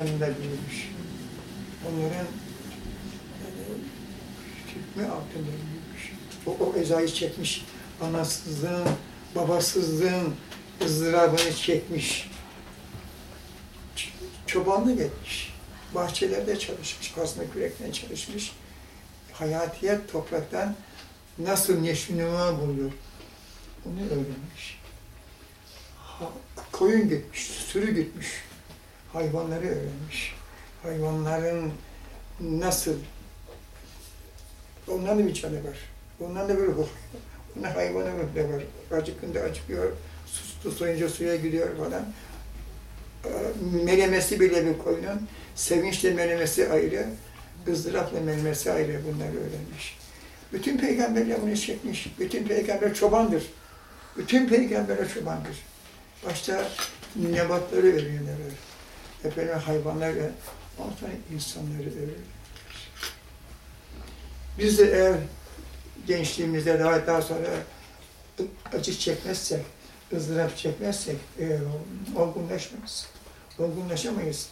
yanında büyümüş. Onların e, hükmü altında büyümüş. O, o ezayı çekmiş. Anasızlığın, babasızlığın ızdırabını çekmiş. Çobanlık etmiş. Bahçelerde çalışmış, kazma kürekten çalışmış. Hayatiyet topraktan nasıl neşvinuma buluyor. Onu öğrenmiş. Ha, koyun gütmüş, sürü gütmüş hayvanları öğrenmiş. Hayvanların nasıl, onların da bir canı var. Onların da böyle. Onun hayvanı da var. Acıkınca acıkıyor, su, soyunca suya gidiyor falan. Ee, Melemesi bile bir koyunun, sevinçle melemesi ayrı, ızdırapla melemesi ayrı bunları öğrenmiş. Bütün peygamberler bunu çekmiş. Bütün peygamber çobandır. Bütün peygamberler çobandır. Başta nebatları öğreniyorlar. Efendim hayvanları, ondan sonra insanları öğreniyorlar. Biz de eğer gençliğimizde daha daha sonra acı çekmezsek, ızdırap çekmezsek e, olgunlaşmayız. Olgunlaşamayız.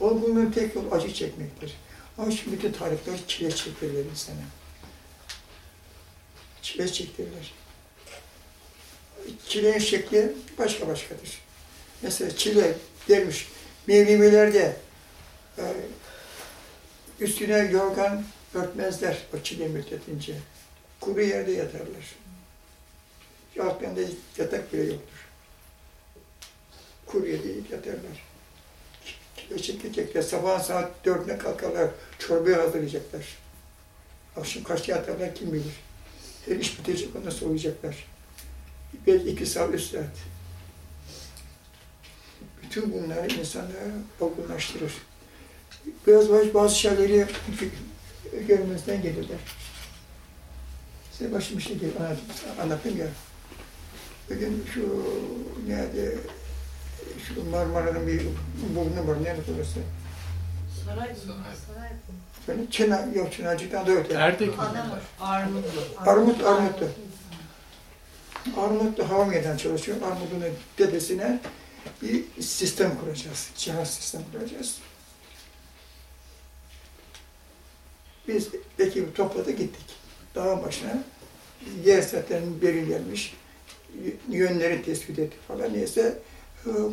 Olgunluğun tek yolu acı çekmektir. Ama şimdi bütün tarifler çile çektirirler insana. Çile çektirirler. Çilenin şekli başka başkadır. Mesela çile dermiş, Mevlivilerde e, üstüne yorgan örtmezler o çile müddetince. Kuru yerde yatarlar. Altlarında yatak bile yoktur. Kuru yerde yatarlar. Kilo çekecekler. Sabah saat dörtüne kalkarlar. Çorbayı hazırlayacaklar. Akşam kaçta yatarlar kim bilir. Her iş bitecek ondan sonra uyuyacaklar. Belki iki saat, üç saat. Bütün bunları insanları olgunlaştırır. Biraz bazı, bazı şeyleri görmezden gelirler. Size başım şey değil, anlattım, anlattım ya. Bugün şu nerede, şu Marmara'nın bir burnu var, nerede orası? Saray mı? Saray. Saray mı? Böyle Çınar, yok Çınarcık'tan da öte. Erdek mi? Armutlu. Armut, Armutlu. Armutlu hava meydan çalışıyor. Armutlu'nun tepesine bir sistem kuracağız. Cihaz sistem kuracağız. Biz ekibi topladık gittik. Dağın başına. Yer zaten belirlenmiş. Yönleri tespit ettik falan. Neyse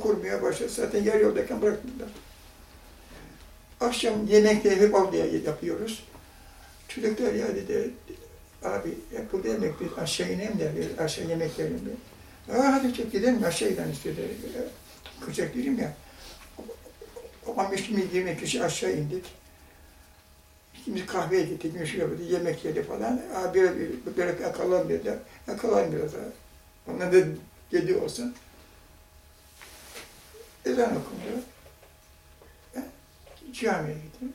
kurmaya başladı. Zaten yer yoldayken bıraktılar. Akşam yemekleri hep orada yapıyoruz. Çocuklar ya dedi, abi yapıldı yemek, biz aşağı inelim de aşağı yemek yiyelim bir. Aa hadi çok gidelim aşağı gidelim istedi. Kucak dedim ya. 15-20 kişi aşağı indik. Şimdi kahveye gittik, şey yapıyordu, yemek yedi falan. Aa bir, bir, bir, bir yakalan dediler. Yakalan biraz daha. Onlar da yedi olsun. Ezan okundu. Ben camiye gittim.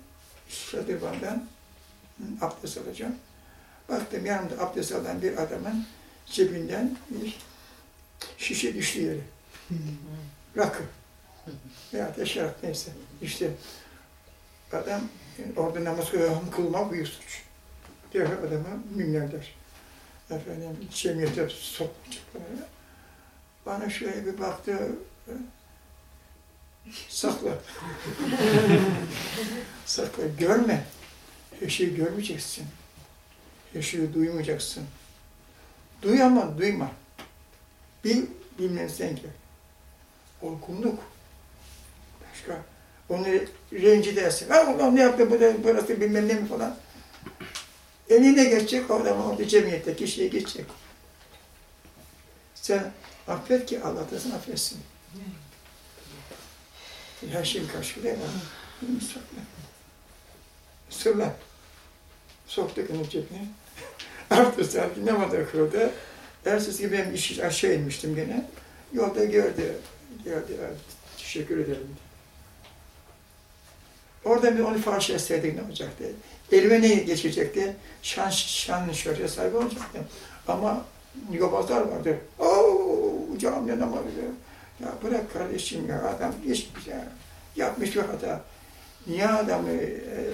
Şadırvan'dan abdest alacağım. Baktım yanımda abdest alan bir adamın cebinden bir şişe düştü yere. Rakı. Veya şarap neyse. İşte adam orada namaz kılmak büyük suç. Diğer adama milyarder. Efendim cemiyete sokmayacak bana. Bana şöyle bir baktı. Sakla. Sakla. Görme. Her şeyi görmeyeceksin. Her şeyi duymayacaksın. Duy ama duyma. Bil, bilmezsen gel. Olgunluk. Başka. Onu rencide etsin. Ha ulan ne yaptı bu da burası bilmem ne mi falan. Eline geçecek o adam orada cemiyette kişiye geçecek. Sen affet ki Allah da seni affetsin. Her şeyin karşılığı var. Bunu sakla. Sırla. Soktuk onun cebine. Artık saat namaz kıldı. Ertesi gibi ben iş aşağı inmiştim gene. Yolda gördü. Gördü. Teşekkür ederim. Orada bir onu fahş etseydik ne olacaktı? Elime geçecekti? Şan, şan şöhret sahibi olacaktım. Ama yobazlar vardı. Ooo camide namaz kılıyor. Ya bırak kardeşim ya adam hiçbir şey yapmış bir hata. Niye adamı e,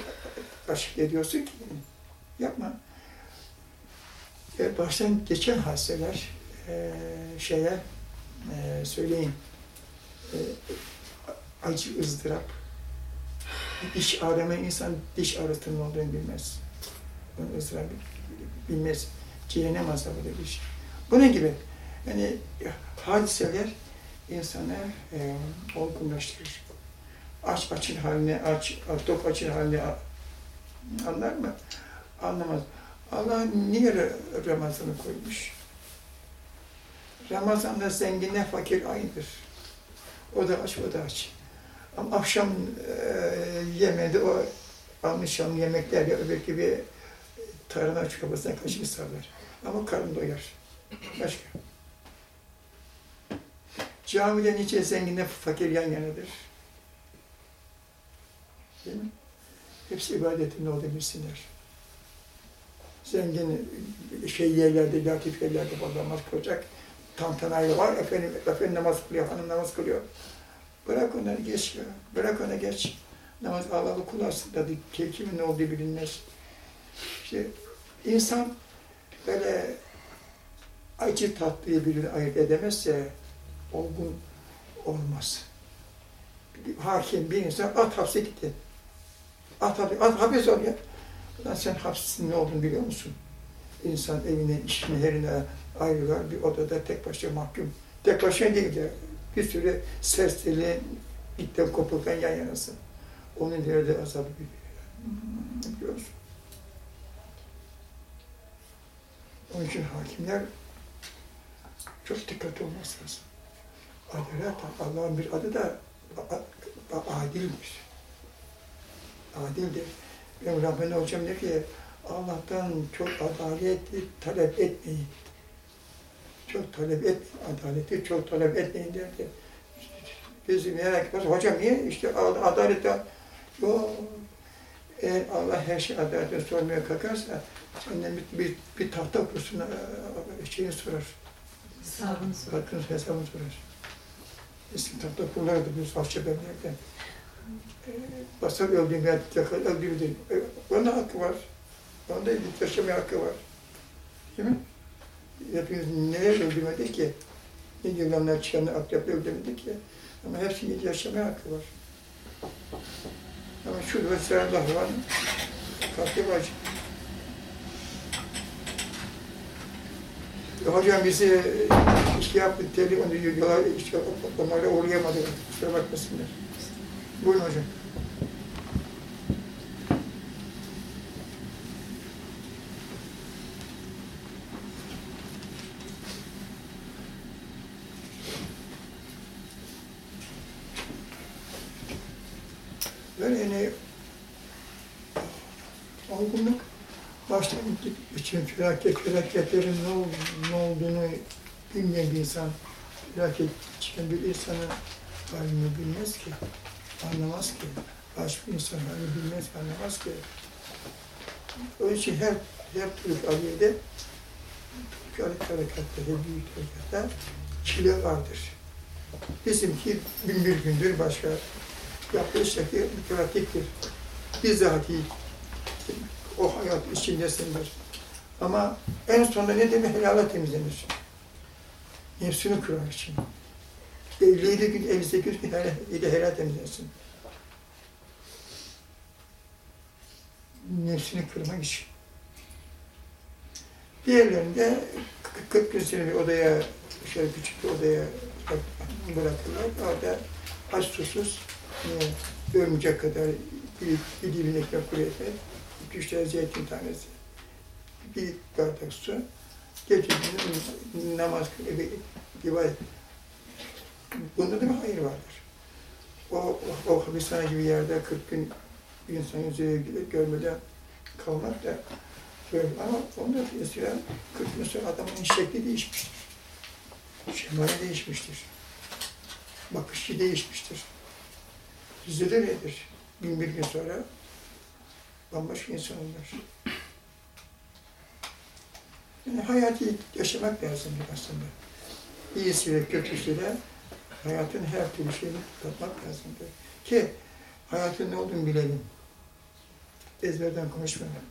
aşık ediyorsun ki? Yapma. E, baştan geçen hadiseler e, şeye e, söyleyin acı ızdırap diş ağrıma insan diş ağrısının olduğunu bilmez. Onu ısrar bilmez. Cehennem azabıdır bir şey. Bunun gibi yani hadiseler insanı e, olgunlaştırır. Aç açın haline, aç, tok açın haline anlar mı? Anlamaz. Allah niye Ramazan'ı koymuş? Ramazan'da zenginle fakir aynıdır. O da aç, o da aç. Ama akşam e, yemedi o almış yemekler ya öbür gibi tarhana çorbasına kaşık sarlar. Ama karın doyar. Başka. Camide nice zenginle fakir yan yanadır. Değil mi? Hepsi ibadetin olduğunu bilsinler. Zengin şey yerlerde, latif yerlerde falan namaz kılacak. Tantanayla var, efendim, efendim namaz kılıyor, hanım namaz kılıyor. Bırak onları geç ya, bırak ona geç. Namaz Allah'ı kul aslında, kimin ne olduğu bilinmez. İşte insan böyle acı tatlıyı birini ayırt edemezse olgun olmaz. Bir hakim bir insan at hapse gitti. At, hapse, at hapis oluyor. Ulan sen hapsin ne olduğunu biliyor musun? İnsan evine, işine, herine ayrılar. Bir odada tek başına mahkum. Tek başına değil de bir sürü serseri, itten kopulkan yan yanasın. Onun ileride azabı biliyor musun? Onun için hakimler çok dikkatli olması lazım. Adalet, Allah'ın bir adı da adildir. Adildir. Benim Rahmetli Hocam der ki, Allah'tan çok adaleti talep etmeyin. Çok talep et, adaleti çok talep etmeyin derdi. Biz merak ediyoruz, hocam niye? İşte adalette, yok. Eğer Allah her şey adaletten sormaya kalkarsa, senden bir, bir, bir tahta kursun, şeyini sorar. Hesabını sorar. Hakkınız hesabını sorar. Eski tahta kurlardı biz Ahçebenler'de. E, basar öldüğüm ya yakal öldüğümde. E, onun hakkı var. Onun da yaşamaya hakkı var. Değil mi? Hepimiz neler öldürmedi ki? Ne yılanlar çıkanı akrep öldürmedi ki? Ama hepsinin yaşamaya hakkı var. Ama şu ve sıra lahvan kalktı var. E, hocam bizi işte yaptı, telefon yola işte onlara uğrayamadı. Kusura bakmasınlar. Buyurun hocam. Böyle yani olgunluk baştan için felaket, felaketlerin ne, ol, ne olduğunu bilmeyen bir insan, felaket çıkan bir insanın halini bilmez ki, anlamaz ki. Başka insan halini bilmez, anlamaz ki. Onun için her, her Türk aliyede, Türk alik harekatları, büyük harekatlar çile vardır. Bizimki bin bir gündür başka bir pratiktir. Bizzati o hayat içindesindir. Ama en sonunda ne demek? Helala temizlenir. Nefsini kırmak için. 57 gün, 58 gün helal, helal temizlensin. Nefsini kırmak için. Diğerlerinde 40 gün sene bir odaya, şöyle küçük bir odaya bıraktılar. Orada aç susuz, e, ölmeyecek kadar bir, bir dilim ekmek kuru ekmek, iki üç tane zeytin tanesi, bir bardak su, gece namaz gibi ibadet. Bunda da bir hayır vardır. O, o, o hapishane gibi yerde 40 gün insan yüzüğü görmeden kalmak da böyle. Ama onda mesela 40 gün sonra adamın şekli değişmiştir. Şemali değişmiştir. Bakışı değişmiştir. Bizde de nedir? Bin bir gün sonra bambaşka insan olur. Yani hayatı yaşamak lazım aslında. İyisiyle, kötüsüyle hayatın her türlü şeyini tatmak lazımdır. Ki hayatın ne olduğunu bilelim. Ezberden konuşmayalım.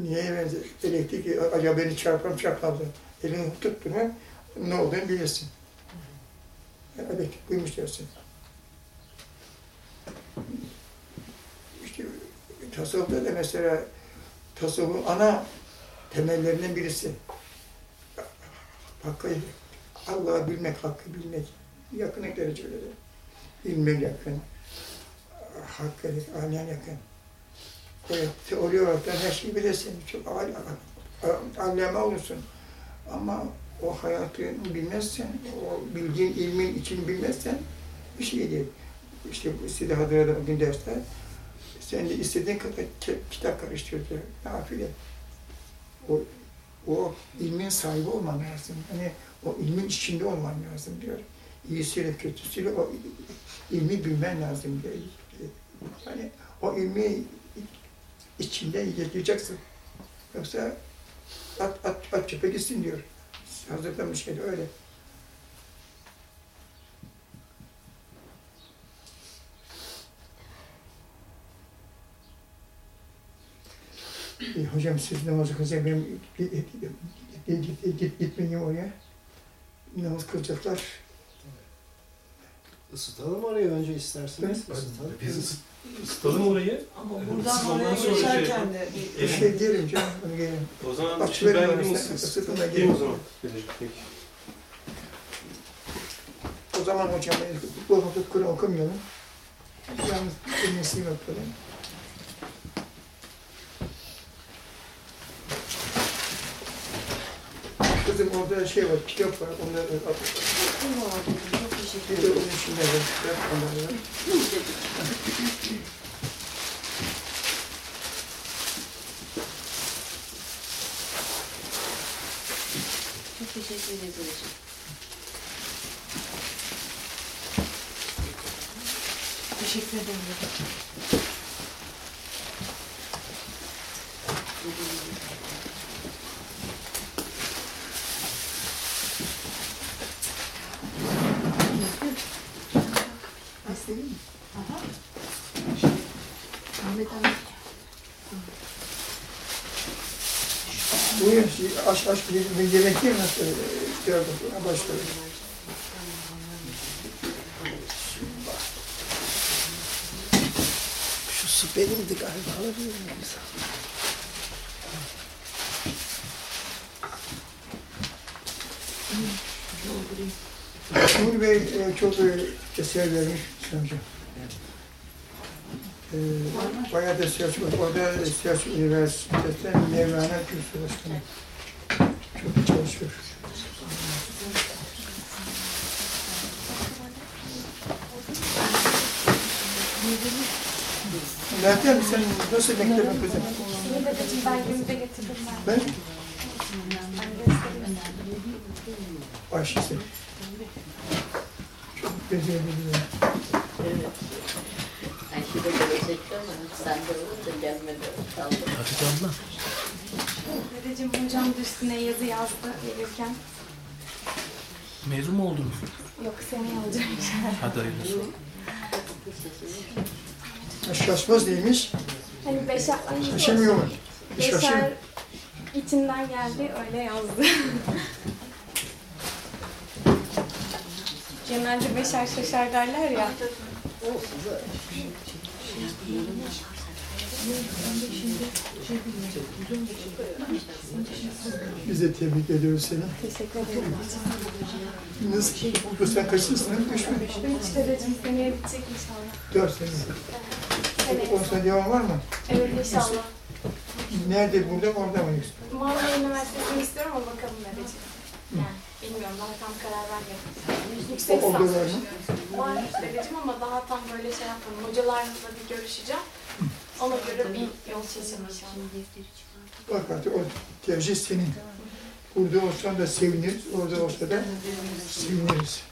Niye benzer? Elektrik, acaba beni çarpar mı? Elini tutturma, ne olduğunu bilirsin. Evet, buymuş dersin. İşte tasavvufta da mesela tasavvufun ana temellerinden birisi. Hakkı, Allah'ı bilmek, hakkı bilmek. Yakın derecede de. İlme yakın. Hakkı aynen yakın. Evet, teori olarak her şeyi bilesin. Çok al- al- allame olursun. Ama o hayatını bilmezsen, o bildiğin ilmin içini bilmezsen bir şey değil. İşte Sidi Hadra'da bugün derste sen de istediğin kadar kitap karıştırdı. Nafile. O, o ilmin sahibi olman lazım. Hani o ilmin içinde olman lazım diyor. İyisiyle kötüsüyle o ilmi bilmen lazım diyor. Hani o ilmi içinden yaşayacaksın. Yoksa at, at, at çöpe gitsin diyor. Hazırlamış şey de öyle. E, hocam siz namazı kılacak, benim git- git- git- git- git- gitmeyeyim oraya. Namaz kılacaklar. Isıtalım orayı önce isterseniz. Isıtalım. Biz ısı- ısıtalım orayı. Ama buradan oraya şey geçerken de şey diyelim canım, gelin. O zaman Bak, şimdi ben gideyim sen siz. ısıtın da Gideyim o gelin. zaman. Peki. O zaman hocam bu Kur'an okumayalım. Yalnız dinlesiyim yapalım. Kızım orada şey var, kitap var. Onları al. Çok teşekkür ederim. onun içinde var. Yap onları. Çok teşekkür ederim. Teşekkür ederim. Nasıl? Ahmet abi. Buyurun, şey, aç aç bir, yemek yiyin nasıl? Gördüm, başka. Şu su benimdi galiba. Alabilir miyim? Uğur Bey e, çok e, eser vermiş Hocam. E, bayağı da Selçuk, orada Selçuk Üniversitesi'nde Mevlana Kürsü Başkanı. Çok çalışıyor. Meltem sen nasıl mektebin kızım? Ben günümde getirdim ben. Ben. Ayşe'sin. Çok becerikli. Evet. De gelecekti ama sen de olunca gelmedi. Kaldı. Hafif abla. Dedeciğim hocam da üstüne yazı yazdı gelirken. Mezun mu oldun? Yok seneye olacak. Hadi hayırlısı. Şaşmaz değilmiş, Hani beşer, ay, şaşırmıyor mu? Şaşır. beşer içinden geldi öyle yazdı. Genelde beşer şaşar derler ya. Biz de tebrik ediyoruz seni. Teşekkür ederim. Nasıl? Bu sen kaçıncı sınıf? Üç mü? Üç dedeciğim seneye bitecek inşallah. Dört sene. Seneye. On sene devam var mı? Evet inşallah. Nerede, burada, orada mı? Marmara Üniversitesi'ni istiyorum ama bakalım dedeciğim. Yani bilmiyorum daha tam karar vermedim. Yüksek lisans. var mı? Var dedeciğim ama daha tam böyle şey yapmadım. Hocalarla bir görüşeceğim. Ona göre bir yol çizeceğim inşallah. Bak artık o tercih senin. Burada olsan da seviniriz, orada olsa da seviniriz.